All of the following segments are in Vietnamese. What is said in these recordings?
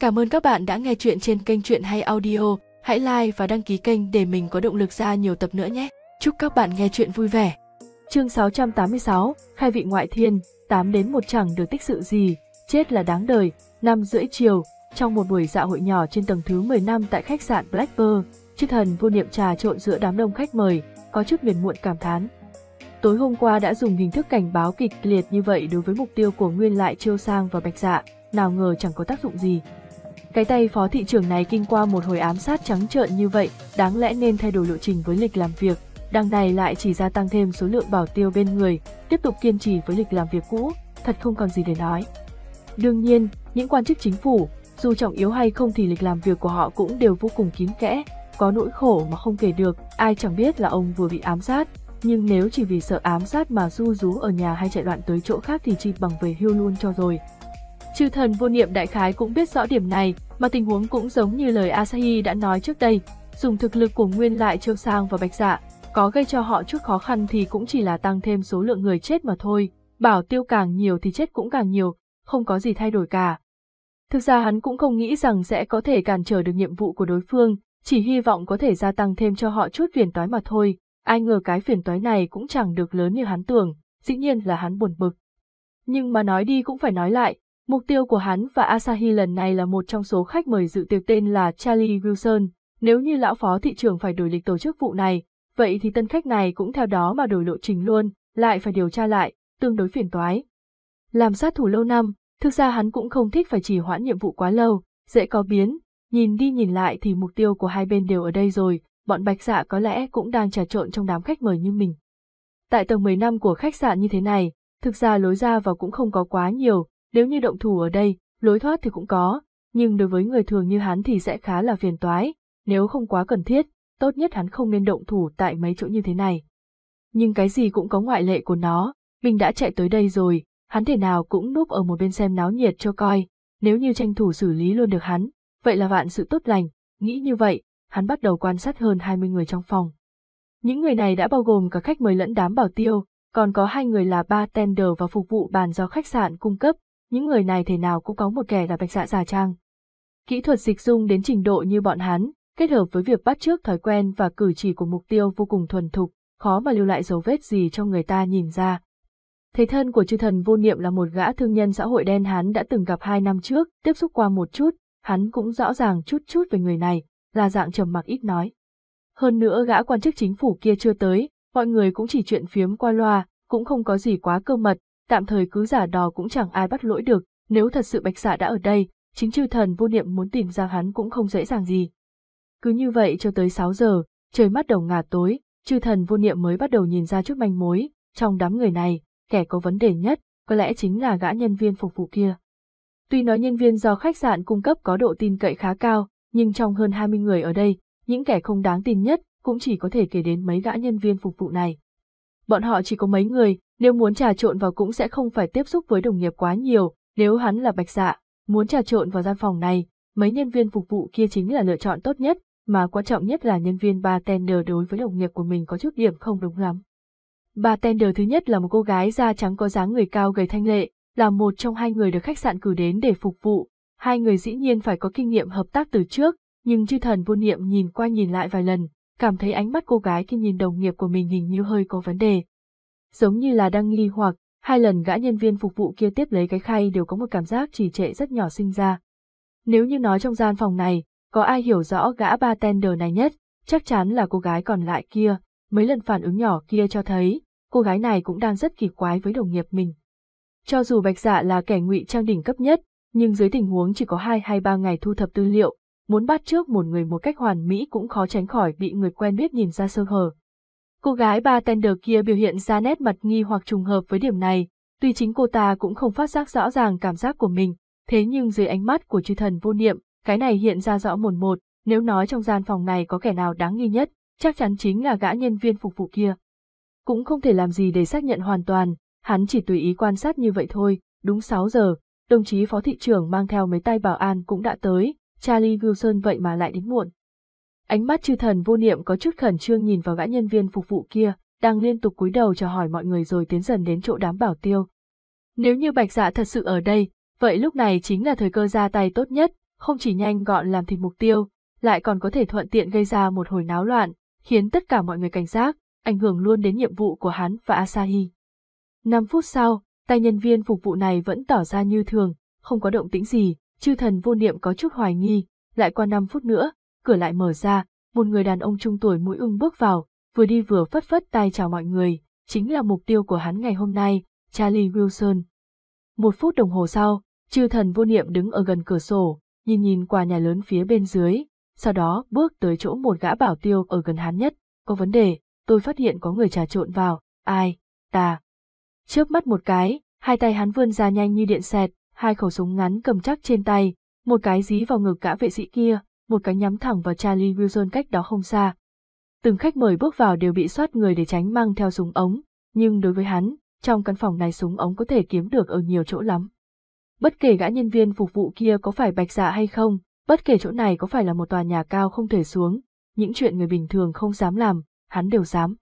Cảm ơn các bạn đã nghe chuyện trên kênh Chuyện Hay Audio. Hãy like và đăng ký kênh để mình có động lực ra nhiều tập nữa nhé. Chúc các bạn nghe chuyện vui vẻ. Chương 686, khai vị ngoại thiên, 8 đến một chẳng được tích sự gì, chết là đáng đời, năm rưỡi chiều, trong một buổi dạ hội nhỏ trên tầng thứ 10 năm tại khách sạn Blackbird, chư thần vô niệm trà trộn giữa đám đông khách mời, có chút miền muộn cảm thán. Tối hôm qua đã dùng hình thức cảnh báo kịch liệt như vậy đối với mục tiêu của Nguyên Lại Chiêu Sang và Bạch Dạ, nào ngờ chẳng có tác dụng gì. Cái tay phó thị trưởng này kinh qua một hồi ám sát trắng trợn như vậy, đáng lẽ nên thay đổi lộ trình với lịch làm việc, đằng này lại chỉ gia tăng thêm số lượng bảo tiêu bên người, tiếp tục kiên trì với lịch làm việc cũ, thật không còn gì để nói. Đương nhiên, những quan chức chính phủ, dù trọng yếu hay không thì lịch làm việc của họ cũng đều vô cùng kín kẽ, có nỗi khổ mà không kể được, ai chẳng biết là ông vừa bị ám sát, nhưng nếu chỉ vì sợ ám sát mà du rú ở nhà hay chạy loạn tới chỗ khác thì chỉ bằng về hưu luôn cho rồi. Chư thần vô niệm đại khái cũng biết rõ điểm này, mà tình huống cũng giống như lời Asahi đã nói trước đây, dùng thực lực của Nguyên Lại Trêu Sang và Bạch Dạ, có gây cho họ chút khó khăn thì cũng chỉ là tăng thêm số lượng người chết mà thôi, bảo tiêu càng nhiều thì chết cũng càng nhiều, không có gì thay đổi cả. Thực ra hắn cũng không nghĩ rằng sẽ có thể cản trở được nhiệm vụ của đối phương, chỉ hy vọng có thể gia tăng thêm cho họ chút phiền toái mà thôi, ai ngờ cái phiền toái này cũng chẳng được lớn như hắn tưởng, dĩ nhiên là hắn buồn bực. Nhưng mà nói đi cũng phải nói lại, mục tiêu của hắn và Asahi lần này là một trong số khách mời dự tiệc tên là Charlie Wilson, nếu như lão phó thị trưởng phải đổi lịch tổ chức vụ này, vậy thì tân khách này cũng theo đó mà đổi lộ trình luôn, lại phải điều tra lại, tương đối phiền toái. Làm sát thủ lâu năm, thực ra hắn cũng không thích phải trì hoãn nhiệm vụ quá lâu, dễ có biến, nhìn đi nhìn lại thì mục tiêu của hai bên đều ở đây rồi, bọn bạch dạ có lẽ cũng đang trà trộn trong đám khách mời như mình. Tại tầng 10 năm của khách sạn như thế này, thực ra lối ra vào cũng không có quá nhiều, nếu như động thủ ở đây, lối thoát thì cũng có, nhưng đối với người thường như hắn thì sẽ khá là phiền toái, nếu không quá cần thiết, tốt nhất hắn không nên động thủ tại mấy chỗ như thế này. Nhưng cái gì cũng có ngoại lệ của nó, mình đã chạy tới đây rồi, hắn thể nào cũng núp ở một bên xem náo nhiệt cho coi, nếu như tranh thủ xử lý luôn được hắn, vậy là vạn sự tốt lành, nghĩ như vậy, hắn bắt đầu quan sát hơn 20 người trong phòng. Những người này đã bao gồm cả khách mời lẫn đám bảo tiêu, còn có hai người là bartender và phục vụ bàn do khách sạn cung cấp, những người này thể nào cũng có một kẻ là bạch dạ giả trang. Kỹ thuật dịch dung đến trình độ như bọn hắn, kết hợp với việc bắt chước thói quen và cử chỉ của mục tiêu vô cùng thuần thục, khó mà lưu lại dấu vết gì cho người ta nhìn ra. Thế thân của chư thần vô niệm là một gã thương nhân xã hội đen hắn đã từng gặp hai năm trước, tiếp xúc qua một chút, hắn cũng rõ ràng chút chút về người này, là dạng trầm mặc ít nói. Hơn nữa gã quan chức chính phủ kia chưa tới, mọi người cũng chỉ chuyện phiếm qua loa, cũng không có gì quá cơ mật, tạm thời cứ giả đò cũng chẳng ai bắt lỗi được, nếu thật sự bạch xạ đã ở đây, chính chư thần vô niệm muốn tìm ra hắn cũng không dễ dàng gì. Cứ như vậy cho tới 6 giờ, trời mắt đầu ngả tối, chư thần vô niệm mới bắt đầu nhìn ra chút manh mối, trong đám người này, kẻ có vấn đề nhất, có lẽ chính là gã nhân viên phục vụ kia. Tuy nói nhân viên do khách sạn cung cấp có độ tin cậy khá cao, nhưng trong hơn 20 người ở đây, những kẻ không đáng tin nhất cũng chỉ có thể kể đến mấy gã nhân viên phục vụ này. Bọn họ chỉ có mấy người, nếu muốn trà trộn vào cũng sẽ không phải tiếp xúc với đồng nghiệp quá nhiều, nếu hắn là bạch dạ, muốn trà trộn vào gian phòng này, mấy nhân viên phục vụ kia chính là lựa chọn tốt nhất, mà quan trọng nhất là nhân viên bartender đối với đồng nghiệp của mình có chút điểm không đúng lắm. Bartender thứ nhất là một cô gái da trắng có dáng người cao gầy thanh lệ, là một trong hai người được khách sạn cử đến để phục vụ. Hai người dĩ nhiên phải có kinh nghiệm hợp tác từ trước, nhưng chư thần vô niệm nhìn qua nhìn lại vài lần, cảm thấy ánh mắt cô gái khi nhìn đồng nghiệp của mình hình như hơi có vấn đề. Giống như là đang nghi hoặc, hai lần gã nhân viên phục vụ kia tiếp lấy cái khay đều có một cảm giác trì trệ rất nhỏ sinh ra. Nếu như nói trong gian phòng này, có ai hiểu rõ gã bartender này nhất, chắc chắn là cô gái còn lại kia, mấy lần phản ứng nhỏ kia cho thấy, cô gái này cũng đang rất kỳ quái với đồng nghiệp mình. Cho dù bạch dạ là kẻ ngụy trang đỉnh cấp nhất, nhưng dưới tình huống chỉ có 2 hay 3 ngày thu thập tư liệu, muốn bắt trước một người một cách hoàn mỹ cũng khó tránh khỏi bị người quen biết nhìn ra sơ hở. Cô gái bartender kia biểu hiện ra nét mặt nghi hoặc trùng hợp với điểm này, tuy chính cô ta cũng không phát giác rõ ràng cảm giác của mình, thế nhưng dưới ánh mắt của chư thần vô niệm, cái này hiện ra rõ mồn một, nếu nói trong gian phòng này có kẻ nào đáng nghi nhất, chắc chắn chính là gã nhân viên phục vụ kia. Cũng không thể làm gì để xác nhận hoàn toàn, hắn chỉ tùy ý quan sát như vậy thôi, đúng 6 giờ, đồng chí phó thị trưởng mang theo mấy tay bảo an cũng đã tới, Charlie Wilson vậy mà lại đến muộn. Ánh mắt chư thần vô niệm có chút khẩn trương nhìn vào gã nhân viên phục vụ kia, đang liên tục cúi đầu chào hỏi mọi người rồi tiến dần đến chỗ đám bảo tiêu. Nếu như bạch dạ thật sự ở đây, vậy lúc này chính là thời cơ ra tay tốt nhất, không chỉ nhanh gọn làm thịt mục tiêu, lại còn có thể thuận tiện gây ra một hồi náo loạn, khiến tất cả mọi người cảnh giác, ảnh hưởng luôn đến nhiệm vụ của hắn và Asahi. 5 phút sau, tay nhân viên phục vụ này vẫn tỏ ra như thường, không có động tĩnh gì, chư thần vô niệm có chút hoài nghi, lại qua 5 phút nữa, cửa lại mở ra, một người đàn ông trung tuổi mũi ưng bước vào, vừa đi vừa phất phất tay chào mọi người, chính là mục tiêu của hắn ngày hôm nay, Charlie Wilson. Một phút đồng hồ sau, chư thần vô niệm đứng ở gần cửa sổ, nhìn nhìn qua nhà lớn phía bên dưới, sau đó bước tới chỗ một gã bảo tiêu ở gần hắn nhất, có vấn đề, tôi phát hiện có người trà trộn vào, ai, ta. Chớp mắt một cái, hai tay hắn vươn ra nhanh như điện xẹt, hai khẩu súng ngắn cầm chắc trên tay, một cái dí vào ngực gã vệ sĩ kia, một cái nhắm thẳng vào Charlie Wilson cách đó không xa. Từng khách mời bước vào đều bị soát người để tránh mang theo súng ống, nhưng đối với hắn, trong căn phòng này súng ống có thể kiếm được ở nhiều chỗ lắm. Bất kể gã nhân viên phục vụ kia có phải bạch dạ hay không, bất kể chỗ này có phải là một tòa nhà cao không thể xuống, những chuyện người bình thường không dám làm, hắn đều dám.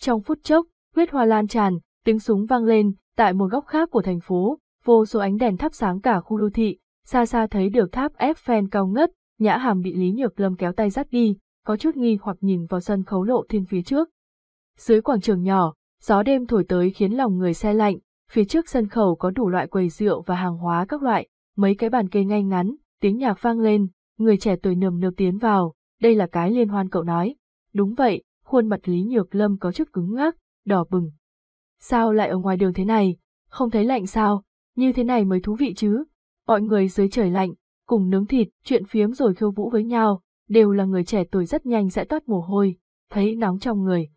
Trong phút chốc, huyết hoa lan tràn, tiếng súng vang lên, tại một góc khác của thành phố, vô số ánh đèn thắp sáng cả khu đô thị, xa xa thấy được tháp Eiffel cao ngất, nhã hàm bị Lý Nhược Lâm kéo tay dắt đi, có chút nghi hoặc nhìn vào sân khấu lộ thiên phía trước. Dưới quảng trường nhỏ, gió đêm thổi tới khiến lòng người xe lạnh, phía trước sân khấu có đủ loại quầy rượu và hàng hóa các loại, mấy cái bàn kê ngay ngắn, tiếng nhạc vang lên, người trẻ tuổi nườm nượp tiến vào, đây là cái liên hoan cậu nói. Đúng vậy, khuôn mặt Lý Nhược Lâm có chút cứng ngắc, đỏ bừng. Sao lại ở ngoài đường thế này, không thấy lạnh sao, như thế này mới thú vị chứ. Mọi người dưới trời lạnh, cùng nướng thịt, chuyện phiếm rồi khiêu vũ với nhau, đều là người trẻ tuổi rất nhanh sẽ toát mồ hôi, thấy nóng trong người.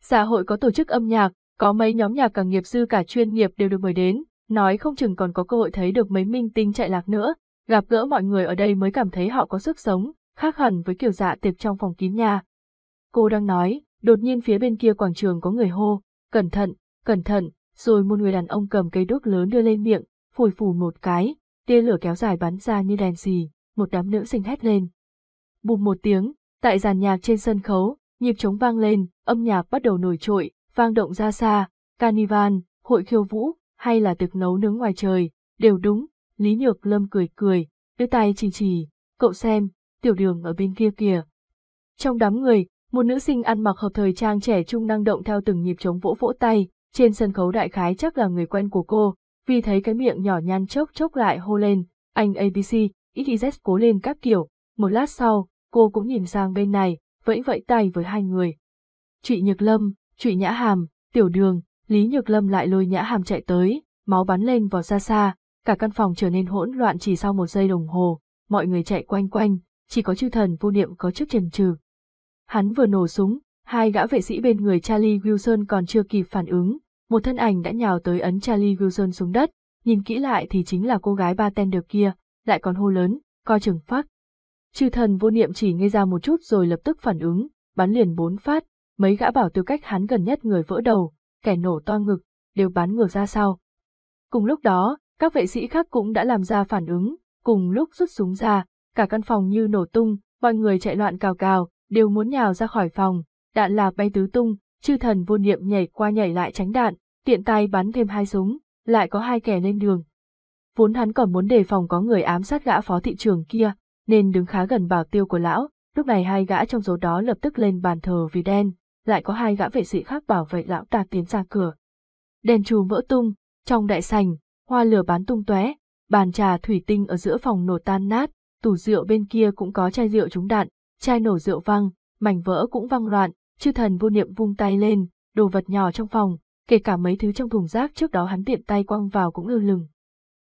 Xã hội có tổ chức âm nhạc, có mấy nhóm nhạc cả nghiệp dư cả chuyên nghiệp đều được mời đến, nói không chừng còn có cơ hội thấy được mấy minh tinh chạy lạc nữa, gặp gỡ mọi người ở đây mới cảm thấy họ có sức sống, khác hẳn với kiểu dạ tiệc trong phòng kín nhà. Cô đang nói, đột nhiên phía bên kia quảng trường có người hô, cẩn thận, cẩn thận, rồi một người đàn ông cầm cây đốt lớn đưa lên miệng, phủi phù một cái, tia lửa kéo dài bắn ra như đèn xì, một đám nữ sinh hét lên. Bùm một tiếng, tại giàn nhạc trên sân khấu, nhịp trống vang lên, âm nhạc bắt đầu nổi trội, vang động ra xa, carnival, hội khiêu vũ, hay là tiệc nấu nướng ngoài trời, đều đúng, Lý Nhược Lâm cười cười, đưa tay chỉ chỉ, cậu xem, tiểu đường ở bên kia kìa. Trong đám người, một nữ sinh ăn mặc hợp thời trang trẻ trung năng động theo từng nhịp trống vỗ vỗ tay, trên sân khấu đại khái chắc là người quen của cô, vì thấy cái miệng nhỏ nhăn chốc chốc lại hô lên, anh ABC, XYZ cố lên các kiểu, một lát sau, cô cũng nhìn sang bên này, vẫy vẫy tay với hai người. chị Nhược Lâm, chị Nhã Hàm, Tiểu Đường, Lý Nhược Lâm lại lôi Nhã Hàm chạy tới, máu bắn lên vào xa xa, cả căn phòng trở nên hỗn loạn chỉ sau một giây đồng hồ, mọi người chạy quanh quanh, chỉ có chư thần vô niệm có chức trần trừ. Hắn vừa nổ súng, hai gã vệ sĩ bên người Charlie Wilson còn chưa kịp phản ứng, một thân ảnh đã nhào tới ấn Charlie Wilson xuống đất, nhìn kỹ lại thì chính là cô gái bartender kia, lại còn hô lớn, coi chừng phát. Chư thần vô niệm chỉ ngây ra một chút rồi lập tức phản ứng, bắn liền bốn phát, mấy gã bảo tiêu cách hắn gần nhất người vỡ đầu, kẻ nổ to ngực, đều bắn ngược ra sau. Cùng lúc đó, các vệ sĩ khác cũng đã làm ra phản ứng, cùng lúc rút súng ra, cả căn phòng như nổ tung, mọi người chạy loạn cào cào, đều muốn nhào ra khỏi phòng, đạn lạc bay tứ tung, chư thần vô niệm nhảy qua nhảy lại tránh đạn, tiện tay bắn thêm hai súng, lại có hai kẻ lên đường. Vốn hắn còn muốn đề phòng có người ám sát gã phó thị trường kia, nên đứng khá gần bảo tiêu của lão, lúc này hai gã trong số đó lập tức lên bàn thờ vì đen, lại có hai gã vệ sĩ khác bảo vệ lão ta tiến ra cửa. Đèn chùm vỡ tung, trong đại sành, hoa lửa bán tung tóe, bàn trà thủy tinh ở giữa phòng nổ tan nát, tủ rượu bên kia cũng có chai rượu trúng đạn, chai nổ rượu văng, mảnh vỡ cũng văng loạn, chư thần vô niệm vung tay lên, đồ vật nhỏ trong phòng, kể cả mấy thứ trong thùng rác trước đó hắn tiện tay quăng vào cũng lơ lửng.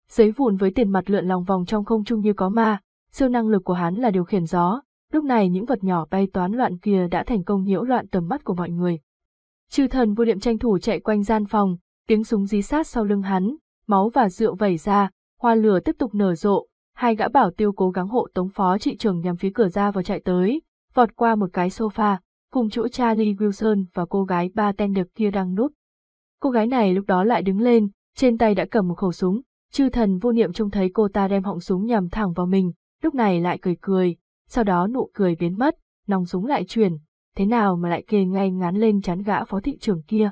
Giấy vụn với tiền mặt lượn lòng vòng trong không trung như có ma, siêu năng lực của hắn là điều khiển gió, lúc này những vật nhỏ bay toán loạn kia đã thành công nhiễu loạn tầm mắt của mọi người. Chư thần vô niệm tranh thủ chạy quanh gian phòng, tiếng súng dí sát sau lưng hắn, máu và rượu vẩy ra, hoa lửa tiếp tục nở rộ, hai gã bảo tiêu cố gắng hộ tống phó trị trường nhằm phía cửa ra vào chạy tới, vọt qua một cái sofa, cùng chỗ Charlie Wilson và cô gái ba được kia đang núp. Cô gái này lúc đó lại đứng lên, trên tay đã cầm một khẩu súng, chư thần vô niệm trông thấy cô ta đem họng súng nhằm thẳng vào mình, lúc này lại cười cười, sau đó nụ cười biến mất, nòng súng lại chuyển, thế nào mà lại kề ngay ngắn lên chắn gã phó thị trưởng kia.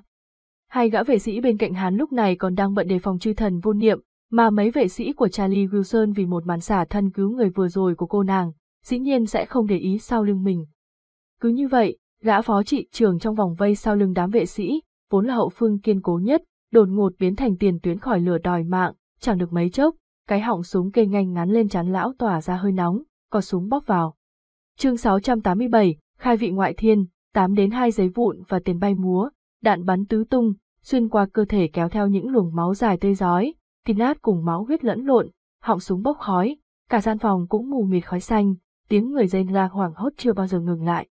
Hai gã vệ sĩ bên cạnh hắn lúc này còn đang bận đề phòng chư thần vô niệm, Mà mấy vệ sĩ của Charlie Wilson vì một màn xả thân cứu người vừa rồi của cô nàng, dĩ nhiên sẽ không để ý sau lưng mình. Cứ như vậy, gã phó trị trường trong vòng vây sau lưng đám vệ sĩ, vốn là hậu phương kiên cố nhất, đột ngột biến thành tiền tuyến khỏi lửa đòi mạng, chẳng được mấy chốc, cái họng súng kê nhanh ngắn lên chán lão tỏa ra hơi nóng, có súng bóp vào. Chương 687, khai vị ngoại thiên, 8 đến 2 giấy vụn và tiền bay múa, đạn bắn tứ tung, xuyên qua cơ thể kéo theo những luồng máu dài tê giói, thịt nát cùng máu huyết lẫn lộn, họng súng bốc khói, cả gian phòng cũng mù mịt khói xanh, tiếng người rên la hoảng hốt chưa bao giờ ngừng lại.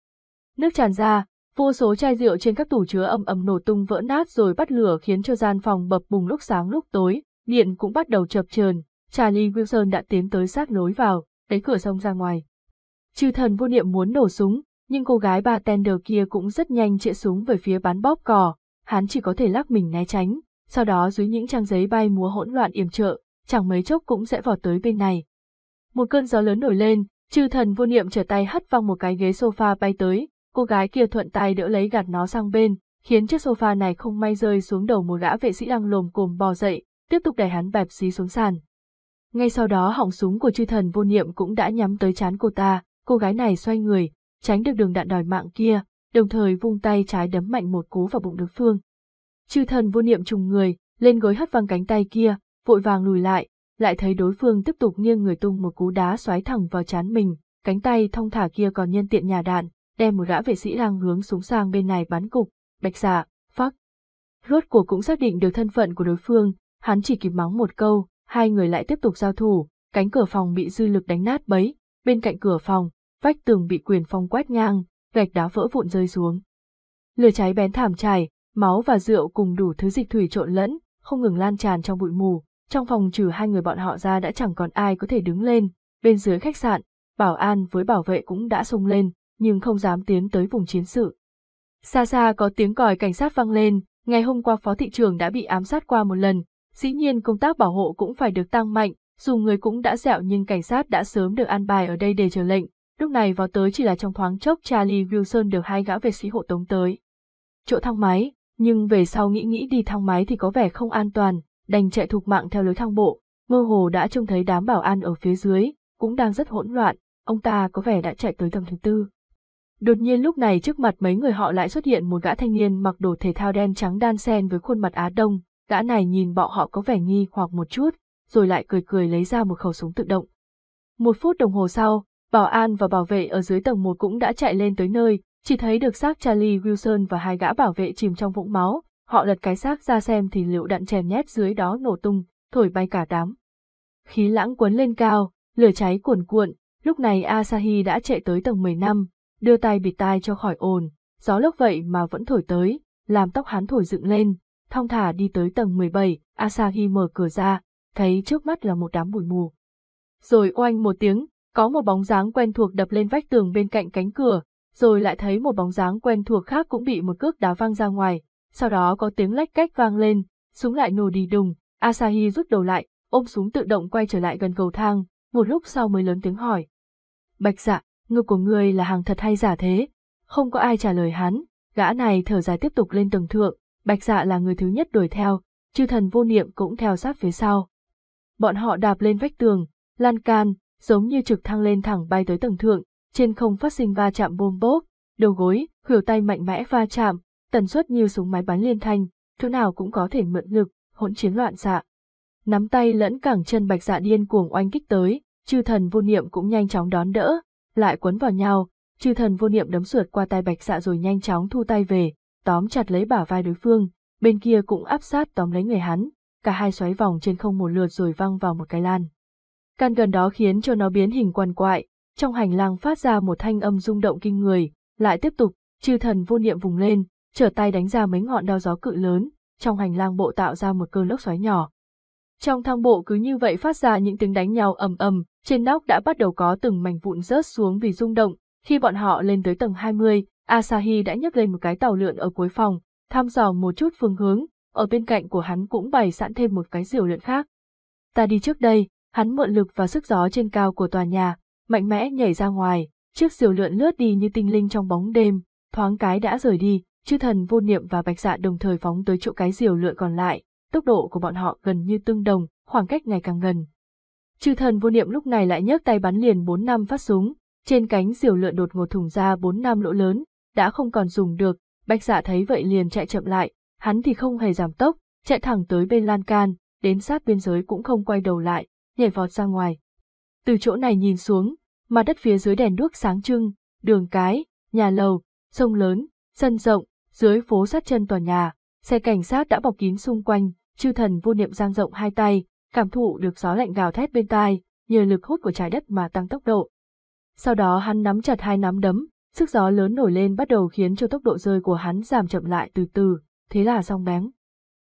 Nước tràn ra, vô số chai rượu trên các tủ chứa ầm ầm nổ tung vỡ nát rồi bắt lửa khiến cho gian phòng bập bùng lúc sáng lúc tối, điện cũng bắt đầu chập chờn. Charlie Wilson đã tiến tới sát lối vào, đẩy cửa sông ra ngoài. Chư thần vô niệm muốn nổ súng, nhưng cô gái bartender kia cũng rất nhanh chĩa súng về phía bắn bóp cò, hắn chỉ có thể lắc mình né tránh, sau đó dưới những trang giấy bay múa hỗn loạn yểm trợ, chẳng mấy chốc cũng sẽ vọt tới bên này. Một cơn gió lớn nổi lên, chư thần vô niệm trở tay hất văng một cái ghế sofa bay tới, cô gái kia thuận tay đỡ lấy gạt nó sang bên, khiến chiếc sofa này không may rơi xuống đầu một gã vệ sĩ đang lồm cồm bò dậy, tiếp tục đẩy hắn bẹp xí xuống sàn. Ngay sau đó họng súng của chư thần vô niệm cũng đã nhắm tới chán cô ta, cô gái này xoay người, tránh được đường đạn đòi mạng kia, đồng thời vung tay trái đấm mạnh một cú vào bụng đối phương. Chư thần vô niệm trùng người, lên gối hất văng cánh tay kia, vội vàng lùi lại, lại thấy đối phương tiếp tục nghiêng người tung một cú đá xoáy thẳng vào chán mình, cánh tay thông thả kia còn nhân tiện nhà đạn, đem một gã vệ sĩ đang hướng súng sang bên này bắn cục, bạch xạ, phắc. Rốt cuộc cũng xác định được thân phận của đối phương, hắn chỉ kịp mắng một câu, hai người lại tiếp tục giao thủ, cánh cửa phòng bị dư lực đánh nát bấy, bên cạnh cửa phòng, vách tường bị quyền phong quét ngang, gạch đá vỡ vụn rơi xuống. Lửa cháy bén thảm trải, máu và rượu cùng đủ thứ dịch thủy trộn lẫn, không ngừng lan tràn trong bụi mù, trong phòng trừ hai người bọn họ ra đã chẳng còn ai có thể đứng lên, bên dưới khách sạn, bảo an với bảo vệ cũng đã xông lên, nhưng không dám tiến tới vùng chiến sự. Xa xa có tiếng còi cảnh sát vang lên, ngày hôm qua phó thị trường đã bị ám sát qua một lần, dĩ nhiên công tác bảo hộ cũng phải được tăng mạnh, dù người cũng đã dẹo nhưng cảnh sát đã sớm được an bài ở đây để chờ lệnh, lúc này vào tới chỉ là trong thoáng chốc Charlie Wilson được hai gã vệ sĩ hộ tống tới. Chỗ thang máy, nhưng về sau nghĩ nghĩ đi thang máy thì có vẻ không an toàn, đành chạy thục mạng theo lối thang bộ, mơ hồ đã trông thấy đám bảo an ở phía dưới, cũng đang rất hỗn loạn, ông ta có vẻ đã chạy tới tầng thứ tư. Đột nhiên lúc này trước mặt mấy người họ lại xuất hiện một gã thanh niên mặc đồ thể thao đen trắng đan sen với khuôn mặt Á Đông, gã này nhìn bọn họ có vẻ nghi hoặc một chút, rồi lại cười cười lấy ra một khẩu súng tự động. Một phút đồng hồ sau, bảo an và bảo vệ ở dưới tầng một cũng đã chạy lên tới nơi, chỉ thấy được xác Charlie Wilson và hai gã bảo vệ chìm trong vũng máu, họ lật cái xác ra xem thì liệu đạn chèn nhét dưới đó nổ tung, thổi bay cả đám. Khí lãng quấn lên cao, lửa cháy cuồn cuộn, lúc này Asahi đã chạy tới tầng 10 năm, đưa tay bịt tai cho khỏi ồn, gió lốc vậy mà vẫn thổi tới, làm tóc hắn thổi dựng lên, thong thả đi tới tầng 17, Asahi mở cửa ra, thấy trước mắt là một đám bụi mù. Rồi oanh một tiếng, có một bóng dáng quen thuộc đập lên vách tường bên cạnh cánh cửa, rồi lại thấy một bóng dáng quen thuộc khác cũng bị một cước đá văng ra ngoài, sau đó có tiếng lách cách vang lên, súng lại nổ đi đùng, Asahi rút đầu lại, ôm súng tự động quay trở lại gần cầu thang, một lúc sau mới lớn tiếng hỏi. Bạch dạ, ngực của ngươi là hàng thật hay giả thế? Không có ai trả lời hắn, gã này thở dài tiếp tục lên tầng thượng, bạch dạ là người thứ nhất đuổi theo, chư thần vô niệm cũng theo sát phía sau. Bọn họ đạp lên vách tường, lan can, giống như trực thăng lên thẳng bay tới tầng thượng, trên không phát sinh va chạm bôm bốp, đầu gối, khuỷu tay mạnh mẽ va chạm, tần suất như súng máy bắn liên thanh, chỗ nào cũng có thể mượn lực, hỗn chiến loạn xạ. Nắm tay lẫn cẳng chân bạch dạ điên cuồng oanh kích tới, chư thần vô niệm cũng nhanh chóng đón đỡ, lại quấn vào nhau, chư thần vô niệm đấm sượt qua tay bạch dạ rồi nhanh chóng thu tay về, tóm chặt lấy bả vai đối phương, bên kia cũng áp sát tóm lấy người hắn, cả hai xoáy vòng trên không một lượt rồi văng vào một cái lan. Căn gần đó khiến cho nó biến hình quằn quại, trong hành lang phát ra một thanh âm rung động kinh người, lại tiếp tục, chư thần vô niệm vùng lên, trở tay đánh ra mấy ngọn đao gió cự lớn, trong hành lang bộ tạo ra một cơn lốc xoáy nhỏ. Trong thang bộ cứ như vậy phát ra những tiếng đánh nhau ầm ầm, trên nóc đã bắt đầu có từng mảnh vụn rớt xuống vì rung động, khi bọn họ lên tới tầng 20, Asahi đã nhấc lên một cái tàu lượn ở cuối phòng, thăm dò một chút phương hướng, ở bên cạnh của hắn cũng bày sẵn thêm một cái diều lượn khác. Ta đi trước đây, hắn mượn lực và sức gió trên cao của tòa nhà, mạnh mẽ nhảy ra ngoài, chiếc diều lượn lướt đi như tinh linh trong bóng đêm, thoáng cái đã rời đi, chư thần vô niệm và bạch dạ đồng thời phóng tới chỗ cái diều lượn còn lại, tốc độ của bọn họ gần như tương đồng, khoảng cách ngày càng gần. Chư thần vô niệm lúc này lại nhấc tay bắn liền bốn năm phát súng, trên cánh diều lượn đột ngột thủng ra bốn năm lỗ lớn, đã không còn dùng được, bạch dạ thấy vậy liền chạy chậm lại, hắn thì không hề giảm tốc, chạy thẳng tới bên lan can, đến sát biên giới cũng không quay đầu lại, nhảy vọt ra ngoài. Từ chỗ này nhìn xuống, mặt đất phía dưới đèn đuốc sáng trưng, đường cái, nhà lầu, sông lớn, sân rộng, dưới phố sát chân tòa nhà, xe cảnh sát đã bọc kín xung quanh, chư thần vô niệm giang rộng hai tay, cảm thụ được gió lạnh gào thét bên tai, nhờ lực hút của trái đất mà tăng tốc độ. Sau đó hắn nắm chặt hai nắm đấm, sức gió lớn nổi lên bắt đầu khiến cho tốc độ rơi của hắn giảm chậm lại từ từ, thế là xong bén.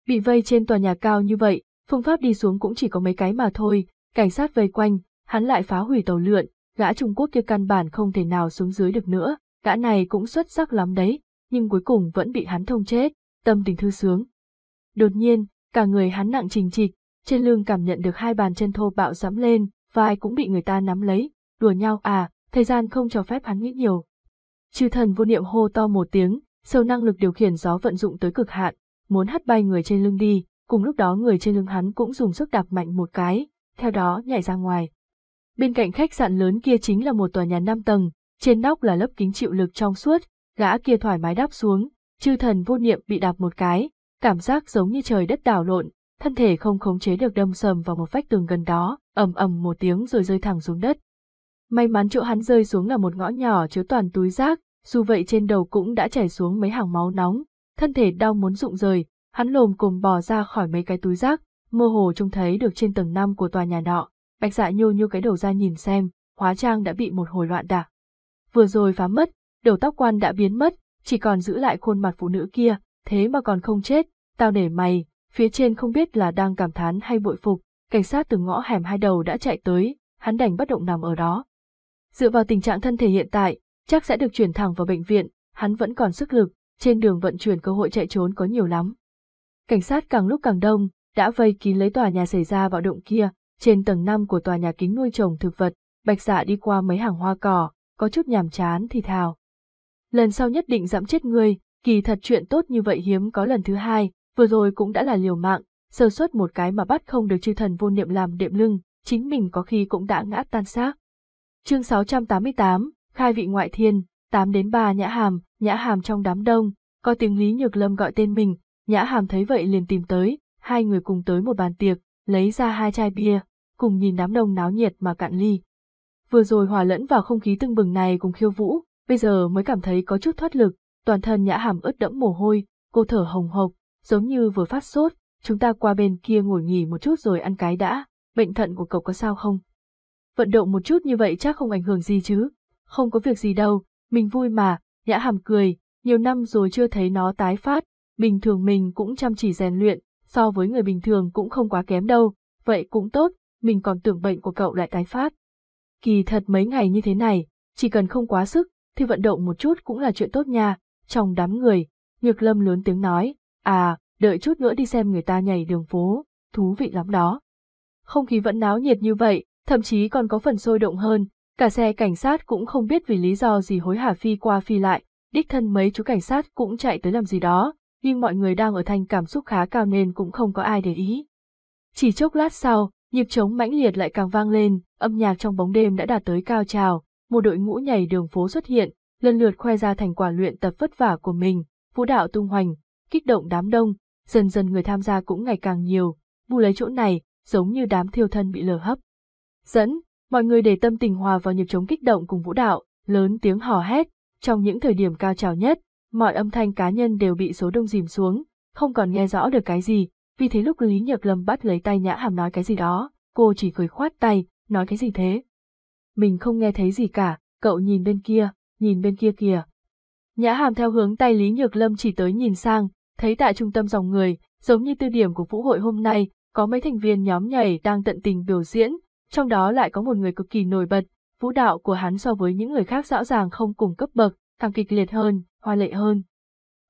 Bị vây trên tòa nhà cao như vậy, phương pháp đi xuống cũng chỉ có mấy cái mà thôi, cảnh sát vây quanh, hắn lại phá hủy tàu lượn, gã Trung Quốc kia căn bản không thể nào xuống dưới được nữa, gã này cũng xuất sắc lắm đấy, nhưng cuối cùng vẫn bị hắn thông chết, tâm tình thư sướng. Đột nhiên, cả người hắn nặng trình trịch, trên lưng cảm nhận được hai bàn chân thô bạo dẫm lên, vai cũng bị người ta nắm lấy, đùa nhau à, thời gian không cho phép hắn nghĩ nhiều. Chư thần vô niệm hô to một tiếng, sâu năng lực điều khiển gió vận dụng tới cực hạn, muốn hất bay người trên lưng đi, cùng lúc đó người trên lưng hắn cũng dùng sức đạp mạnh một cái, theo đó nhảy ra ngoài. Bên cạnh khách sạn lớn kia chính là một tòa nhà 5 tầng, trên nóc là lớp kính chịu lực trong suốt, gã kia thoải mái đáp xuống, chư thần vô niệm bị đạp một cái, cảm giác giống như trời đất đảo lộn, thân thể không khống chế được đâm sầm vào một vách tường gần đó, ầm ầm một tiếng rồi rơi thẳng xuống đất. May mắn chỗ hắn rơi xuống là một ngõ nhỏ chứa toàn túi rác, dù vậy trên đầu cũng đã chảy xuống mấy hàng máu nóng, thân thể đau muốn rụng rời, hắn lồm cồm bò ra khỏi mấy cái túi rác, mơ hồ trông thấy được trên tầng 5 của tòa nhà nọ, bạch dạ nhô nhô cái đầu ra nhìn xem, hóa trang đã bị một hồi loạn đả. Vừa rồi phá mất, đầu tóc quan đã biến mất, chỉ còn giữ lại khuôn mặt phụ nữ kia, thế mà còn không chết, tao để mày, phía trên không biết là đang cảm thán hay bội phục, cảnh sát từ ngõ hẻm hai đầu đã chạy tới, hắn đành bất động nằm ở đó. Dựa vào tình trạng thân thể hiện tại, chắc sẽ được chuyển thẳng vào bệnh viện, hắn vẫn còn sức lực, trên đường vận chuyển cơ hội chạy trốn có nhiều lắm. Cảnh sát càng lúc càng đông, đã vây kín lấy tòa nhà xảy ra bạo động kia, trên tầng 5 của tòa nhà kính nuôi trồng thực vật, bạch dạ đi qua mấy hàng hoa cỏ, có chút nhàm chán thì thào. Lần sau nhất định dẫm chết ngươi, kỳ thật chuyện tốt như vậy hiếm có lần thứ hai, vừa rồi cũng đã là liều mạng, sơ suất một cái mà bắt không được chư thần vô niệm làm đệm lưng, chính mình có khi cũng đã ngã tan xác. Chương 688, Khai vị ngoại thiên, 8 đến 3 Nhã Hàm, Nhã Hàm trong đám đông, có tiếng Lý Nhược Lâm gọi tên mình, Nhã Hàm thấy vậy liền tìm tới, hai người cùng tới một bàn tiệc, lấy ra hai chai bia, cùng nhìn đám đông náo nhiệt mà cạn ly. Vừa rồi hòa lẫn vào không khí tưng bừng này cùng khiêu vũ, bây giờ mới cảm thấy có chút thoát lực, toàn thân Nhã Hàm ướt đẫm mồ hôi, cô thở hồng hộc, giống như vừa phát sốt, chúng ta qua bên kia ngồi nghỉ một chút rồi ăn cái đã, bệnh thận của cậu có sao không? Vận động một chút như vậy chắc không ảnh hưởng gì chứ, không có việc gì đâu, mình vui mà, nhã hàm cười, nhiều năm rồi chưa thấy nó tái phát, bình thường mình cũng chăm chỉ rèn luyện, so với người bình thường cũng không quá kém đâu, vậy cũng tốt, mình còn tưởng bệnh của cậu lại tái phát. Kỳ thật mấy ngày như thế này, chỉ cần không quá sức, thì vận động một chút cũng là chuyện tốt nha, trong đám người, Nhược Lâm lớn tiếng nói, À, đợi chút nữa đi xem người ta nhảy đường phố, thú vị lắm đó. Không khí vẫn náo nhiệt như vậy, thậm chí còn có phần sôi động hơn, cả xe cảnh sát cũng không biết vì lý do gì hối hả phi qua phi lại, đích thân mấy chú cảnh sát cũng chạy tới làm gì đó, nhưng mọi người đang ở thành cảm xúc khá cao nên cũng không có ai để ý. Chỉ chốc lát sau, nhịp trống mãnh liệt lại càng vang lên, âm nhạc trong bóng đêm đã đạt tới cao trào, một đội ngũ nhảy đường phố xuất hiện, lần lượt khoe ra thành quả luyện tập vất vả của mình, vũ đạo tung hoành, kích động đám đông, dần dần người tham gia cũng ngày càng nhiều, bu lấy chỗ này, giống như đám thiêu thân bị lở hấp. Dẫn, mọi người để tâm tình hòa vào nhịp chống kích động cùng vũ đạo, lớn tiếng hò hét, trong những thời điểm cao trào nhất, mọi âm thanh cá nhân đều bị số đông dìm xuống, không còn nghe rõ được cái gì, vì thế lúc Lý Nhược Lâm bắt lấy tay Nhã Hàm nói cái gì đó, cô chỉ cười khoát tay, nói cái gì thế? Mình không nghe thấy gì cả, cậu nhìn bên kia, nhìn bên kia kìa. Nhã Hàm theo hướng tay Lý Nhược Lâm chỉ tới nhìn sang, thấy tại trung tâm dòng người, giống như tư điểm của vũ hội hôm nay, có mấy thành viên nhóm nhảy đang tận tình biểu diễn, trong đó lại có một người cực kỳ nổi bật, vũ đạo của hắn so với những người khác rõ ràng không cùng cấp bậc, càng kịch liệt hơn, hoa lệ hơn.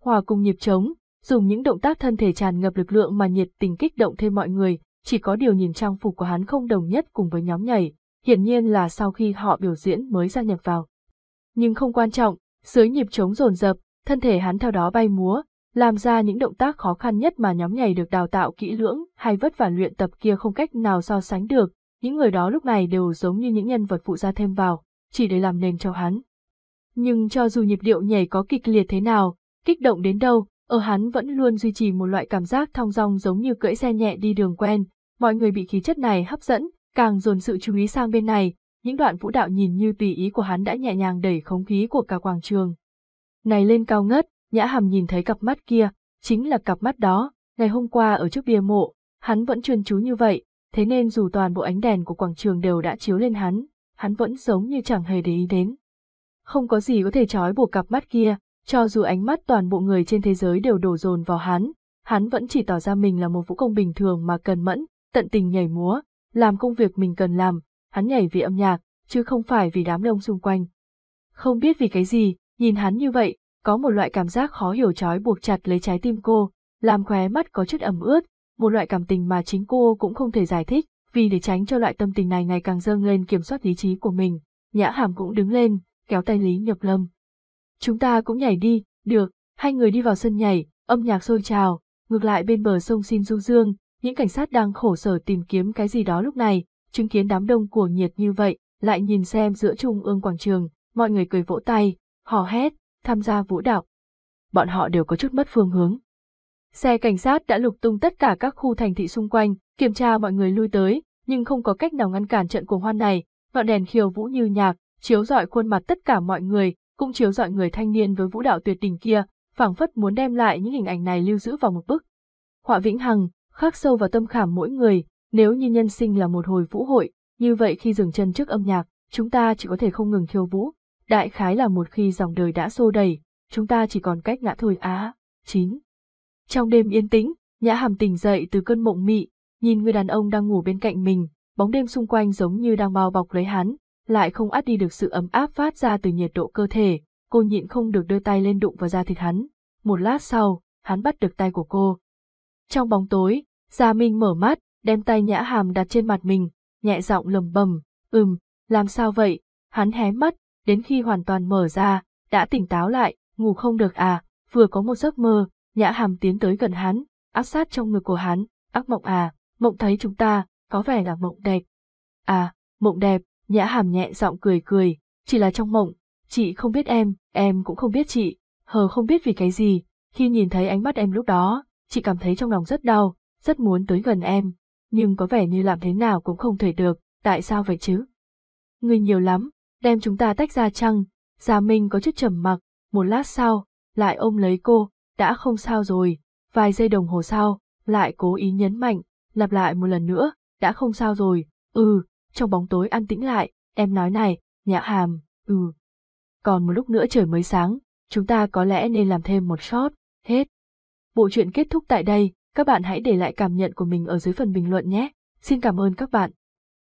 Hòa cùng nhịp trống, dùng những động tác thân thể tràn ngập lực lượng mà nhiệt tình kích động thêm mọi người, chỉ có điều nhìn trang phục của hắn không đồng nhất cùng với nhóm nhảy, hiển nhiên là sau khi họ biểu diễn mới gia nhập vào. Nhưng không quan trọng, dưới nhịp trống rồn rập, thân thể hắn theo đó bay múa, làm ra những động tác khó khăn nhất mà nhóm nhảy được đào tạo kỹ lưỡng hay vất vả luyện tập kia không cách nào so sánh được, những người đó lúc này đều giống như những nhân vật phụ gia thêm vào, chỉ để làm nền cho hắn. Nhưng cho dù nhịp điệu nhảy có kịch liệt thế nào, kích động đến đâu, ở hắn vẫn luôn duy trì một loại cảm giác thong dong giống như cưỡi xe nhẹ đi đường quen, mọi người bị khí chất này hấp dẫn, càng dồn sự chú ý sang bên này, những đoạn vũ đạo nhìn như tùy ý của hắn đã nhẹ nhàng đẩy không khí của cả quảng trường. Này lên cao ngất, Nhã Hàm nhìn thấy cặp mắt kia, chính là cặp mắt đó, ngày hôm qua ở trước bia mộ, hắn vẫn chuyên chú như vậy, thế nên dù toàn bộ ánh đèn của quảng trường đều đã chiếu lên hắn, hắn vẫn giống như chẳng hề để ý đến. Không có gì có thể trói buộc cặp mắt kia, cho dù ánh mắt toàn bộ người trên thế giới đều đổ dồn vào hắn, hắn vẫn chỉ tỏ ra mình là một vũ công bình thường mà cần mẫn, tận tình nhảy múa, làm công việc mình cần làm, hắn nhảy vì âm nhạc, chứ không phải vì đám đông xung quanh. Không biết vì cái gì, nhìn hắn như vậy, có một loại cảm giác khó hiểu trói buộc chặt lấy trái tim cô, làm khóe mắt có chút ẩm ướt, một loại cảm tình mà chính cô cũng không thể giải thích, vì để tránh cho loại tâm tình này ngày càng dâng lên kiểm soát lý trí của mình, Nhã Hàm cũng đứng lên, kéo tay Lý Nhập Lâm. Chúng ta cũng nhảy đi, được, hai người đi vào sân nhảy, âm nhạc sôi trào, ngược lại bên bờ sông Xin Du Dương, những cảnh sát đang khổ sở tìm kiếm cái gì đó lúc này, chứng kiến đám đông của nhiệt như vậy, lại nhìn xem giữa trung ương quảng trường, mọi người cười vỗ tay, hò hét, tham gia vũ đạo. Bọn họ đều có chút mất phương hướng. Xe cảnh sát đã lục tung tất cả các khu thành thị xung quanh, kiểm tra mọi người lui tới, nhưng không có cách nào ngăn cản trận cuồng hoan này, ngọn đèn khiêu vũ như nhạc, chiếu rọi khuôn mặt tất cả mọi người, cũng chiếu rọi người thanh niên với vũ đạo tuyệt đỉnh kia, phảng phất muốn đem lại những hình ảnh này lưu giữ vào một bức. Họa vĩnh hằng, khắc sâu vào tâm khảm mỗi người, nếu như nhân sinh là một hồi vũ hội, như vậy khi dừng chân trước âm nhạc, chúng ta chỉ có thể không ngừng khiêu vũ. Đại khái là một khi dòng đời đã xô đẩy, chúng ta chỉ còn cách ngã thôi á. 9. Trong đêm yên tĩnh, Nhã Hàm tỉnh dậy từ cơn mộng mị, nhìn người đàn ông đang ngủ bên cạnh mình, bóng đêm xung quanh giống như đang bao bọc lấy hắn, lại không át đi được sự ấm áp phát ra từ nhiệt độ cơ thể, cô nhịn không được đưa tay lên đụng vào da thịt hắn. Một lát sau, hắn bắt được tay của cô. Trong bóng tối, Gia Minh mở mắt, đem tay nhã hàm đặt trên mặt mình, nhẹ giọng lầm bầm, ừm, làm sao vậy, hắn hé mắt, đến khi hoàn toàn mở ra, đã tỉnh táo lại, ngủ không được à, vừa có một giấc mơ, nhã hàm tiến tới gần hắn, áp sát trong ngực của hắn, ác mộng à, mộng thấy chúng ta, có vẻ là mộng đẹp. À, mộng đẹp, nhã hàm nhẹ giọng cười cười, chỉ là trong mộng, chị không biết em, em cũng không biết chị, hờ không biết vì cái gì, khi nhìn thấy ánh mắt em lúc đó, chị cảm thấy trong lòng rất đau, rất muốn tới gần em, nhưng có vẻ như làm thế nào cũng không thể được, tại sao vậy chứ? Người nhiều lắm, đem chúng ta tách ra chăng? Gia Minh có chút trầm mặc, một lát sau, lại ôm lấy cô, đã không sao rồi, vài giây đồng hồ sau, lại cố ý nhấn mạnh, lặp lại một lần nữa, đã không sao rồi, ừ, trong bóng tối an tĩnh lại, em nói này, nhã hàm, ừ. Còn một lúc nữa trời mới sáng, chúng ta có lẽ nên làm thêm một shot, hết. Bộ truyện kết thúc tại đây, các bạn hãy để lại cảm nhận của mình ở dưới phần bình luận nhé. Xin cảm ơn các bạn.